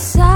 side